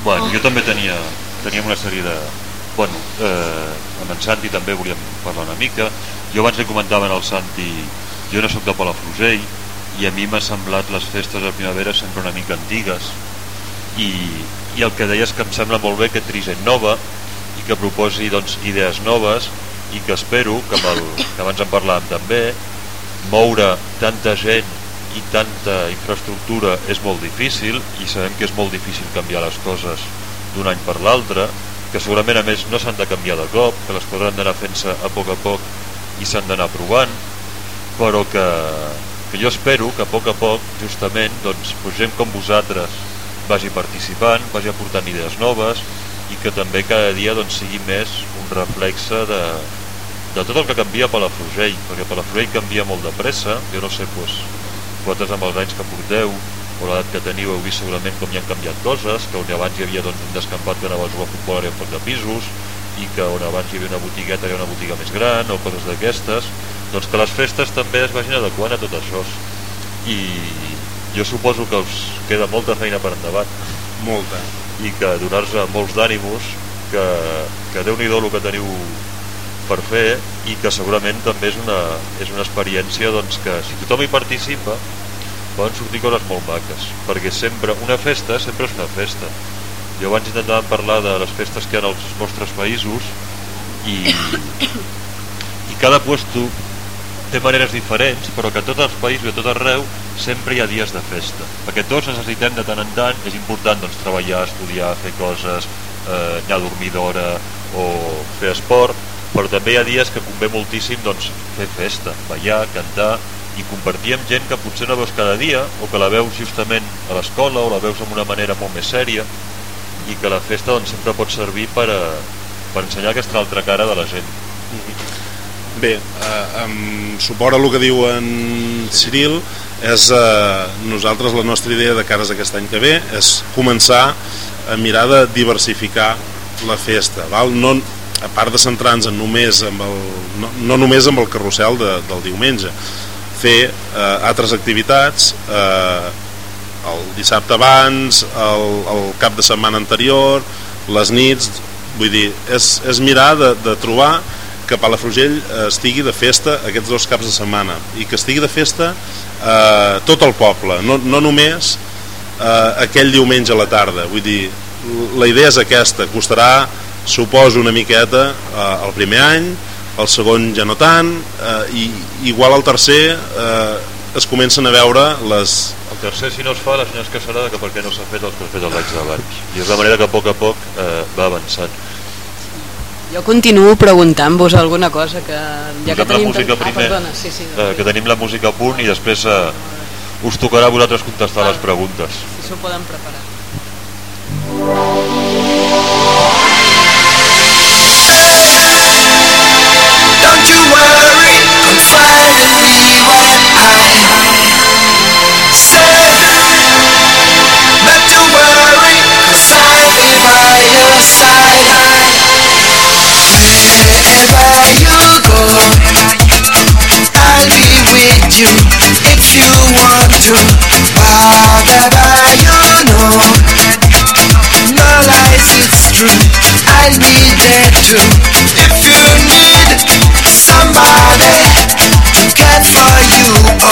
Bueno, jo també tenia, teníem una sèrie de... Bueno, eh, amb en Santi també volíem parlar una mica. Jo abans li comentava al Santi, jo no sóc de Palafrugell i a mi m'ha semblat les festes de primavera sempre una mica antigues. I, i el que deies que em sembla molt bé que triï gent nova i que proposi doncs, idees noves i que espero que, amb el, que abans en parlàvem també moure tanta gent i tanta infraestructura és molt difícil i sabem que és molt difícil canviar les coses d'un any per l'altre que segurament a més no s'han de canviar de cop que les coses han d'anar fent-se a poc a poc i s'han d'anar provant però que, que jo espero que a poc a poc justament doncs, pues, gent com vosaltres vagi participant, vagi aportant idees noves i que també cada dia doncs, sigui més un reflexe de, de tot el que canvia a Palafrugell perquè Palafrugell canvia molt de pressa. Jo no sé, doncs, vosaltres amb els anys que porteu o l'edat que teniu heu vist segurament com hi han canviat coses que on abans hi havia doncs, un descampat que anava a jugar a futbol ara hi ha un de pisos i que on abans hi havia una botigueta hi ha una botiga més gran o coses d'aquestes doncs que les festes també es vagin adequant a tot això. I jo suposo que us queda molta feina per endavant. Molta. I que donar-se molts d'ànimos que, que déu-n'hi-do el que teniu per fer i que segurament també és una, és una experiència doncs, que si tothom hi participa poden sortir coses molt maques. Perquè sempre, una festa sempre és una festa jo abans intentàvem parlar de les festes que hi ha als vostres països i, i cada puesto té maneres diferents però que a tots els països i a tot arreu sempre hi ha dies de festa. Perquè tots necessitem de tant en tant és important doncs, treballar, estudiar, fer coses eh, anar a dormir d'hora o fer esport però també hi ha dies que convé moltíssim doncs, fer festa, ballar, cantar i compartir amb gent que potser no veus cada dia o que la veus justament a l'escola o la veus amb una manera molt més sèria i que la festa doncs, sempre pot servir per, a, per ensenyar aquesta altra cara de la gent Bé, eh, amb suport a el que diu en Ciril és eh, nosaltres la nostra idea de cares aquest any que ve és començar a mirar de diversificar la festa val? No, a part de centrar-nos en només amb el, no, no només amb el carrusel de, del diumenge fer eh, altres activitats eh, dissabte abans el, el cap de setmana anterior les nits vull dir, és, és mirar de, de trobar que Palafrugell eh, estigui de festa aquests dos caps de setmana i que estigui de festa eh, tot el poble, no, no només eh, aquell diumenge a la tarda. Vull dir, la idea és aquesta costarà suposo una miqueta eh, el primer any el segon ja no tant eh, i igual al tercer eh, es comencen a veure les... El tercer, si no es fa, la senyora es queixarà que per què no s'ha fet els que s'ha fet els anys d'abans. I és la manera que a poc a poc eh, va avançant. Jo continuo preguntant-vos alguna cosa que... Ja que Posem la tenim... música Ah, primer, perdona, sí, sí. eh, que tenim la música a punt i després eh, us tocarà a vosaltres contestar les preguntes. Si s'ho poden preparar. You I'll be with you if you want to you know No lies, it's true I'll be there too If you need somebody to care for you oh.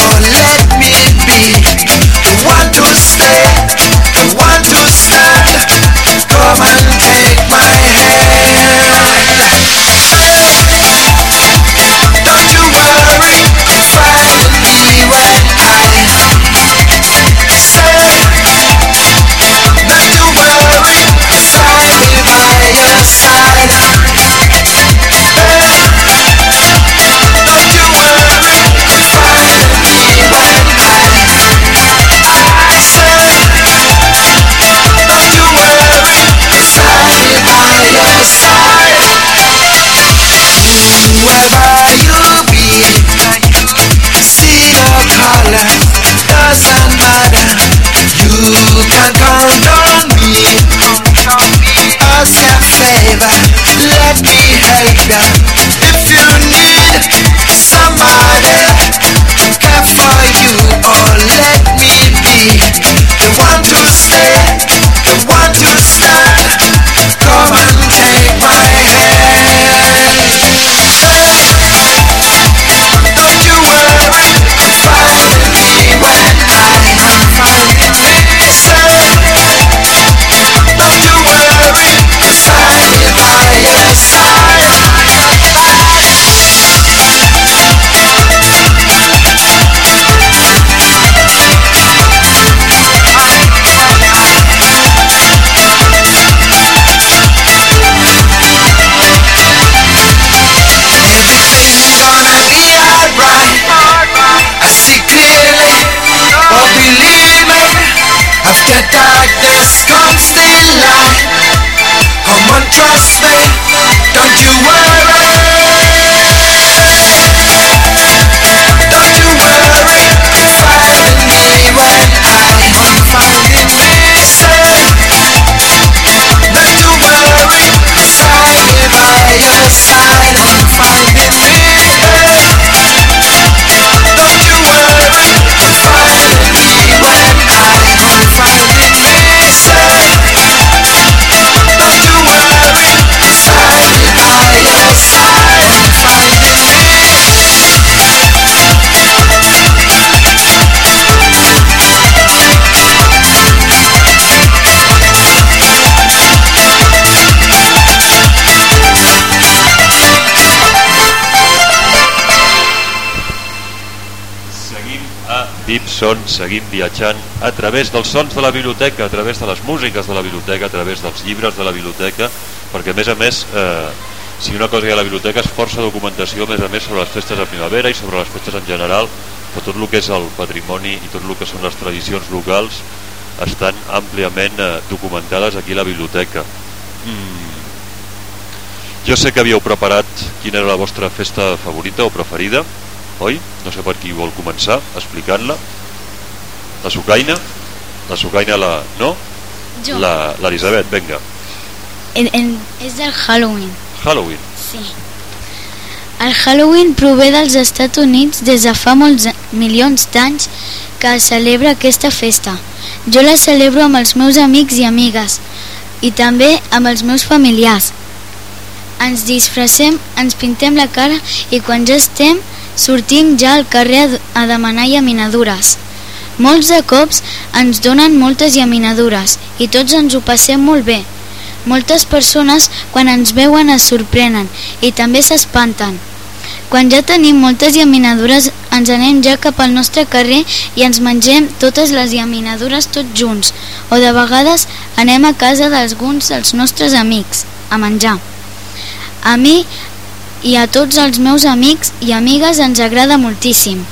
Deep Son, seguim viatjant a través dels sons de la biblioteca, a través de les músiques de la biblioteca, a través dels llibres de la biblioteca, perquè a més a més, eh, si una cosa hi ha a la biblioteca és força documentació, a més a més, sobre les festes de primavera i sobre les festes en general, però tot el que és el patrimoni i tot el que són les tradicions locals estan àmpliament eh, documentades aquí a la biblioteca. Mm. Jo sé que havíeu preparat quina era la vostra festa favorita o preferida, oi? No sé per qui vol començar explicant-la. La Sucaina? La Sucaina la... no? Jo. La- L'Elisabet, venga. En, en, és del Halloween. Halloween. Sí. El Halloween prové dels Estats Units des de fa molts milions d'anys que es celebra aquesta festa. Jo la celebro amb els meus amics i amigues i també amb els meus familiars. Ens disfressem, ens pintem la cara i quan ja estem sortim ja al carrer a demanar llaminadures. Molts de cops ens donen moltes llaminadures i tots ens ho passem molt bé. Moltes persones quan ens veuen es sorprenen i també s'espanten. Quan ja tenim moltes llaminadures ens anem ja cap al nostre carrer i ens mengem totes les llaminadures tots junts o de vegades anem a casa d'alguns dels nostres amics a menjar. A mi i a tots els meus amics i amigues ens agrada moltíssim.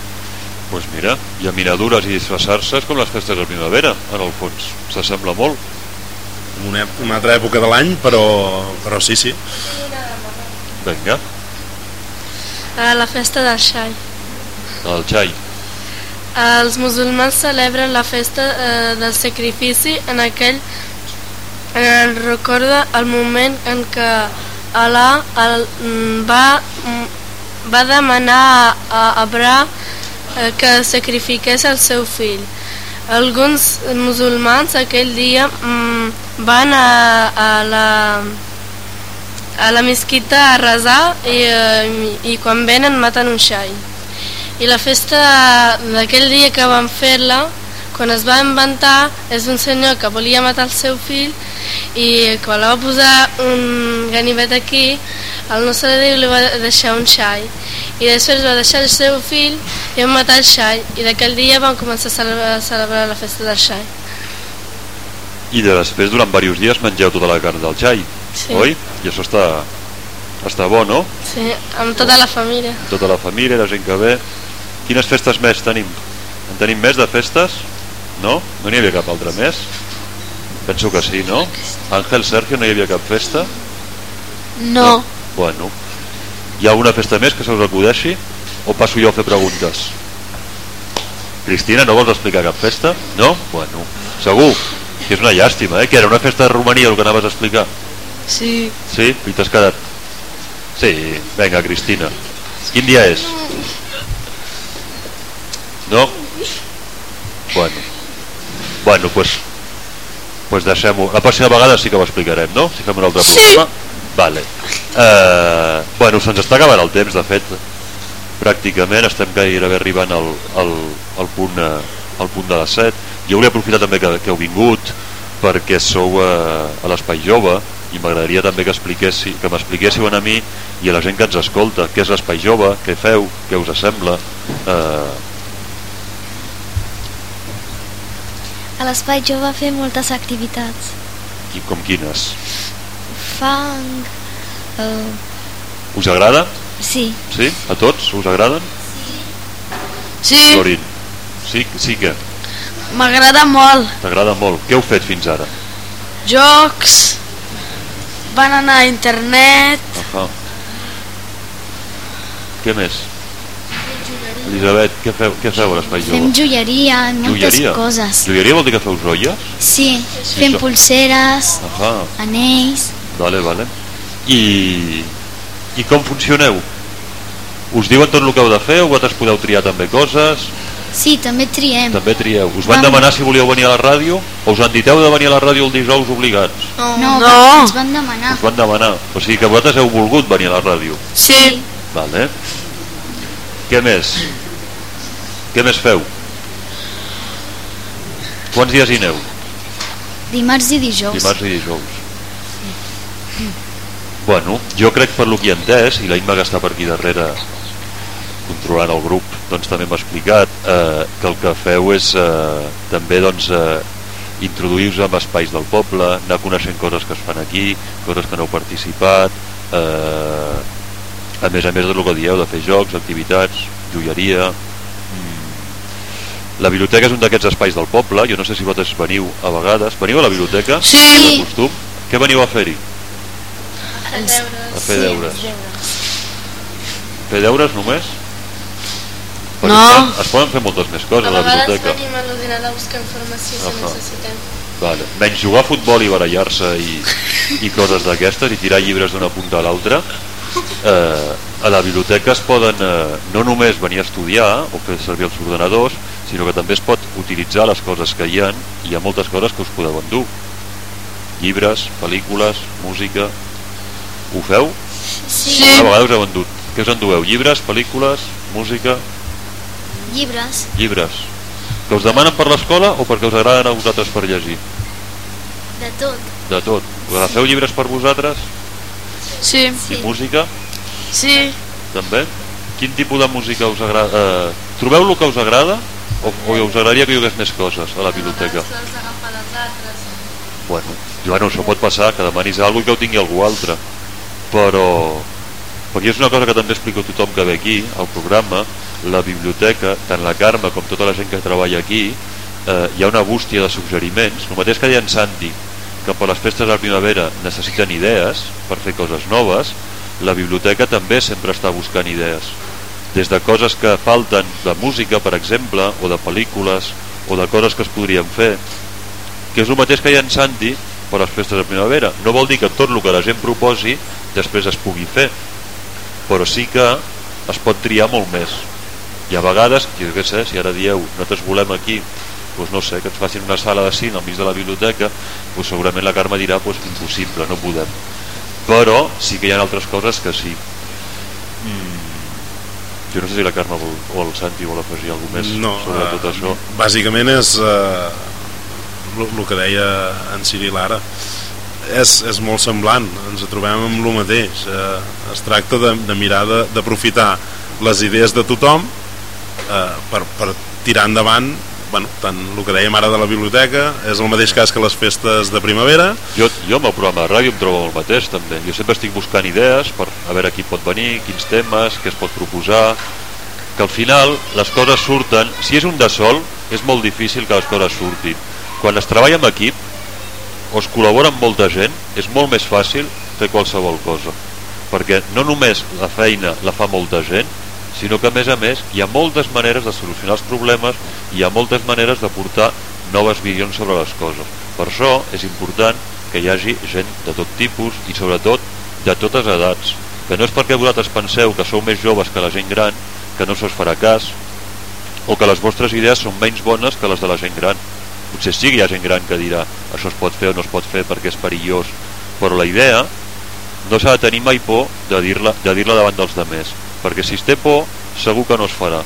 Doncs pues mira, llaminadures i disfressar-se és com les festes de primavera, en el fons. S'assembla molt. Una, una altra època de l'any, però, però sí, sí. Vinga, A la festa del xai. el xai. Els musulmans celebren la festa eh, del sacrifici en aquell en el recorda el moment en què Alà el, mm, va, mm, va demanar a, a Abra eh, que sacrifiqués el seu fill. Alguns musulmans aquell dia mm, van a, a la a la mesquita a resar i, eh, i quan venen maten un xai. I la festa d'aquell dia que van fer-la, quan es va inventar, és un senyor que volia matar el seu fill i quan la va posar un ganivet aquí, el nostre Déu li va deixar un xai. I després va deixar el seu fill i van matar el xai. I d'aquell dia van començar a celebrar, a celebrar la festa del xai. I de després, durant diversos dies, mengeu tota la carn del xai, Sí. oi? I això està, està bo, no? Sí, amb tota la família. Tota la família, la gent que ve. Quines festes més tenim? En tenim més de festes? No? No n'hi havia cap altra més? Penso que sí, no? Àngel, Sergio, no hi havia cap festa? No. Bueno. Hi ha alguna festa més que se us acudeixi? O passo jo a fer preguntes? Cristina, no vols explicar cap festa? No? Bueno, segur que és una llàstima, eh? Que era una festa de Romania el que anaves a explicar? Sí. Sí? I t'has quedat? Sí, vinga, Cristina. Quin dia és? No? Bueno. Bueno, pues, pues deixem-ho. La pròxima vegada sí que ho explicarem, no? Si fem un altre Sí. programa. Vale. Uh, bueno, se'ns està acabant el temps, de fet. Pràcticament estem gairebé arribant al, al, al, punt, eh, al punt de les 7. Jo volia aprofitar també que, que heu vingut perquè sou eh, a l'Espai Jove i m'agradaria també que expliquessi, que m'expliquéssiu a mi i a la gent que ens escolta què és l'Espai Jove, què feu, què us sembla eh, A l'Espai Jove fem moltes activitats. i com quines Fang... Uh, us agrada? sí, Sí? A tots? Us agraden? Sí, Florin sí, sí que m'agrada molt. t'agrada molt què heu fet fins ara? Jocs, van anar a internet, Ahà. què més? Elisabet, què feu, què feu a l'Espai Fem Jove? joieria, moltes Joieria? coses. Joieria vol dir que feu joies? Sí, fem això. pulseres, Ahà. anells... Vale, vale. I, I com funcioneu? Us diuen tot el que heu de fer o vosaltres podeu triar també coses? Sí, també triem. També trieu. Us van Vam- demanar si volíeu venir a la ràdio o us han dit heu de venir a la ràdio el dijous obligats? No, No. no. ens van demanar. Us van demanar. O sigui que vosaltres heu volgut venir a la ràdio. sí, Vale. Què més? Què més feu? Quants dies hi aneu? Dimarts i dijous. Dimarts i dijous. Bueno, jo crec per lo que he entès, i la Imma que està per aquí darrere controlant el grup, doncs també m'ha explicat eh, que el que feu és eh, també doncs eh, introduir-vos en espais del poble, anar coneixent coses que es fan aquí, coses que no heu participat, eh, a més a més del que dieu, de fer jocs, activitats, joieria... Mm. La biblioteca és un d'aquests espais del poble, jo no sé si vosaltres veniu a vegades, veniu a la biblioteca? Sí. De costum? Què veniu a fer-hi? A fer deures. Fer deures només? Perquè No. Es poden, es poden fer moltes més coses A a la vegades biblioteca. venim a l'ordinador a buscar informació si Ahà. necessitem. Vale. Menys jugar a futbol i barallar-se i, i coses d'aquestes i tirar llibres d'una punta a l'altra eh, a la biblioteca es poden eh, no només venir a estudiar o fer servir els ordenadors sinó que també es pot utilitzar les coses que hi ha i hi ha moltes coses que us podeu endur llibres, pel·lícules, música ho feu? Sí. A vegades us heu endut què us endueu? Llibres, pel·lícules, música Llibres. llibres que us demanen per l'escola o perquè us agraden a vosaltres per llegir? De tot. De tot. Agafeu llibres per vosaltres? Sí. I música? Sí. També? Quin tipus de música us agrada? Eh, trobeu el que us agrada? O, o us agradaria que hi hagués més coses a la biblioteca? Bueno, bueno, això pot passar, que demanis alguna que ho tingui algú altre. Però, perquè és una cosa que també explico a tothom que ve aquí, al programa, la biblioteca, tant la Carme com tota la gent que treballa aquí, eh, hi ha una bústia de suggeriments, el mateix que deia en Santi, que per les festes de primavera necessiten idees per fer coses noves, la biblioteca també sempre està buscant idees. Des de coses que falten de música, per exemple, o de pel·lícules, o de coses que es podrien fer, que és el mateix que hi ha en Santi per les festes de primavera. No vol dir que tot el que la gent proposi després es pugui fer, però sí que es pot triar molt més. I a vegades, jo què sé, si ara dieu, nosaltres volem aquí doncs no sé, que ens facin una sala de cine al mig de la biblioteca, doncs segurament la Carme dirà doncs impossible, no podem. Però sí que hi ha altres coses que sí. Mm, jo no sé si la Carme vol, o el Santi vol afegir alguna més no, sobre tot això. Bàsicament és el que deia en Ciril ara. És, és molt semblant, ens trobem amb el mateix. Eh, es tracta de, de mirar de- d'aprofitar les idees de tothom eh, per, per tirar endavant bueno, tant el que dèiem ara de la biblioteca és el mateix cas que les festes de primavera Jo, jo amb el programa de ràdio em trobo el mateix també. Jo sempre estic buscant idees per a veure qui pot venir, quins temes, què es pot proposar, que al final les coses surten, si és un de sol, és molt difícil que les coses surtin. Quan es treballa en equip o es col·labora amb molta gent, és molt més fàcil fer qualsevol cosa. Perquè no només la feina la fa molta gent, sinó que a més a més hi ha moltes maneres de solucionar els problemes i hi ha moltes maneres de portar noves visions sobre les coses. Per això és important que hi hagi gent de tot tipus i sobretot de totes edats. Que no és perquè vosaltres penseu que sou més joves que la gent gran que no se us farà cas o que les vostres idees són menys bones que les de la gent gran. Potser sí que hi ha gent gran que dirà això es pot fer o no es pot fer perquè és perillós, però la idea no s'ha de tenir mai por de dir-la de dir davant dels demés, perquè si es té por segur que no es farà.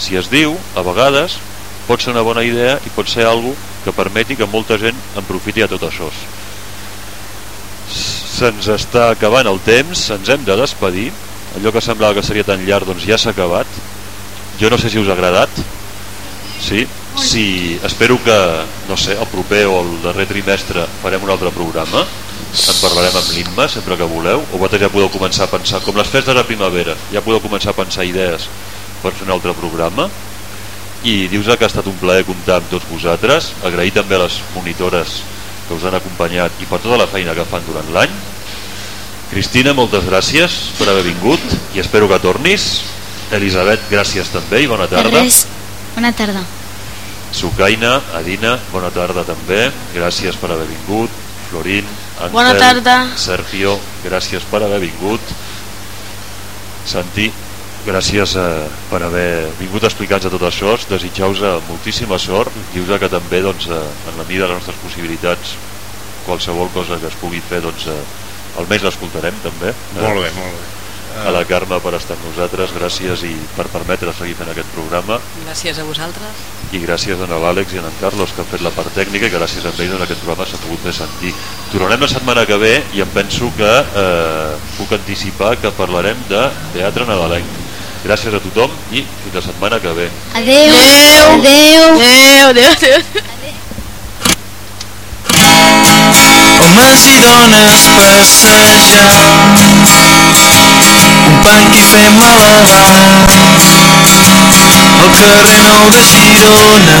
Si es diu, a vegades pot ser una bona idea i pot ser algo que permeti que molta gent en profiti a tot això. Se'ns està acabant el temps, ens hem de despedir. Allò que semblava que seria tan llarg doncs ja s'ha acabat. Jo no sé si us ha agradat. Sí? Sí, espero que, no sé, el proper o el darrer trimestre farem un altre programa. En parlarem amb l'INMA sempre que voleu. O vosaltres ja podeu començar a pensar, com les festes de primavera, ja podeu començar a pensar idees per fer un altre programa. I dius que ha estat un plaer comptar amb tots vosaltres. Agrair també a les monitores que us han acompanyat i per tota la feina que fan durant l'any. Cristina, moltes gràcies per haver vingut i espero que tornis. Elisabet, gràcies també i bona De tarda. res. Bona tarda. Sucaina, Adina, bona tarda també. Gràcies per haver vingut. Florín, Àngel, Bona tarda. Sergio, gràcies per haver vingut. Santi, gràcies eh, per haver vingut a explicar-nos tot això. Desitjau-vos eh, moltíssima sort. Dius que també, doncs, eh, en la mida de les nostres possibilitats, qualsevol cosa que es pugui fer, doncs, eh, almenys l'escoltarem també. Eh? Molt bé, molt bé. A la Carme per estar amb nosaltres, gràcies i per permetre seguir fent aquest programa Gràcies a vosaltres. i gràcies a l'Àlex i a en Carlos que han fet la part tècnica i gràcies a ells en aquest programa s'ha pogut fer sentir. Tornarem la setmana que ve i em penso que eh, puc anticipar que parlarem de teatre nadalenc. Gràcies a tothom i fins la setmana que ve. Adeu. Adeu. Adeu. Adeu, adeu, adeu. Homes i dones passejant I fem elevat Al carrer nou de Girona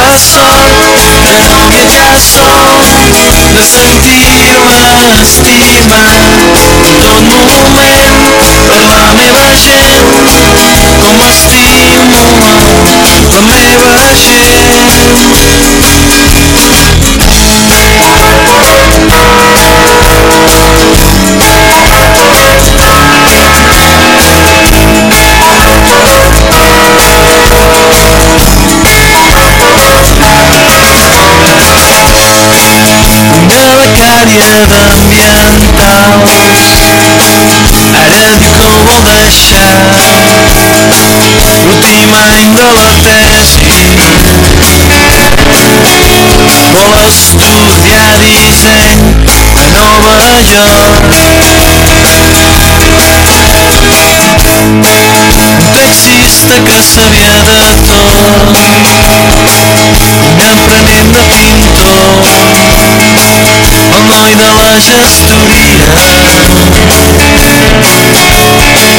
son Can't forget your song La sentiment, estima D'un moment per la meva gent Com estimo la meva gent barrier ambiental Área de deixar O time ainda latege Bola-se tudo e a dizem A nova York Um taxista que sabia de tudo gestoria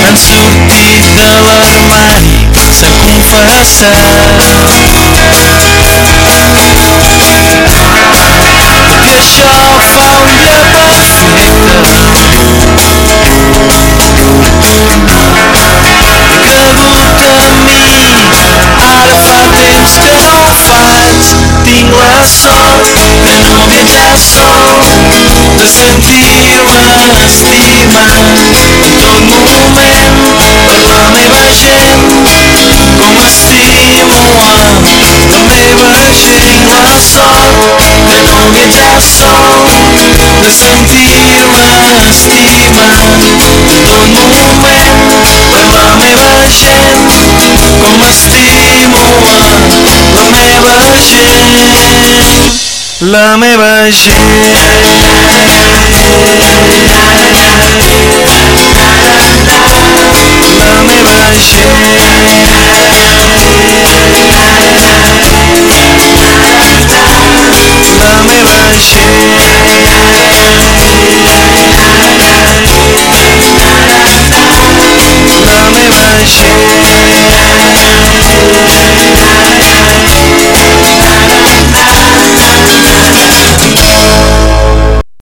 han sortit de l'armari s'han confessat i això fa un dia perfecte cregut en mi ara fa temps que no ho faig tinc la sort de no viatjar sol de sentir-me estimat. En tot moment per la meva gent com estimo a la meva gent la sort de no viatjar sol de sentir-me estimat en tot moment per la meva gent com estimo a la meva gent la meva gent la meva gent Love me she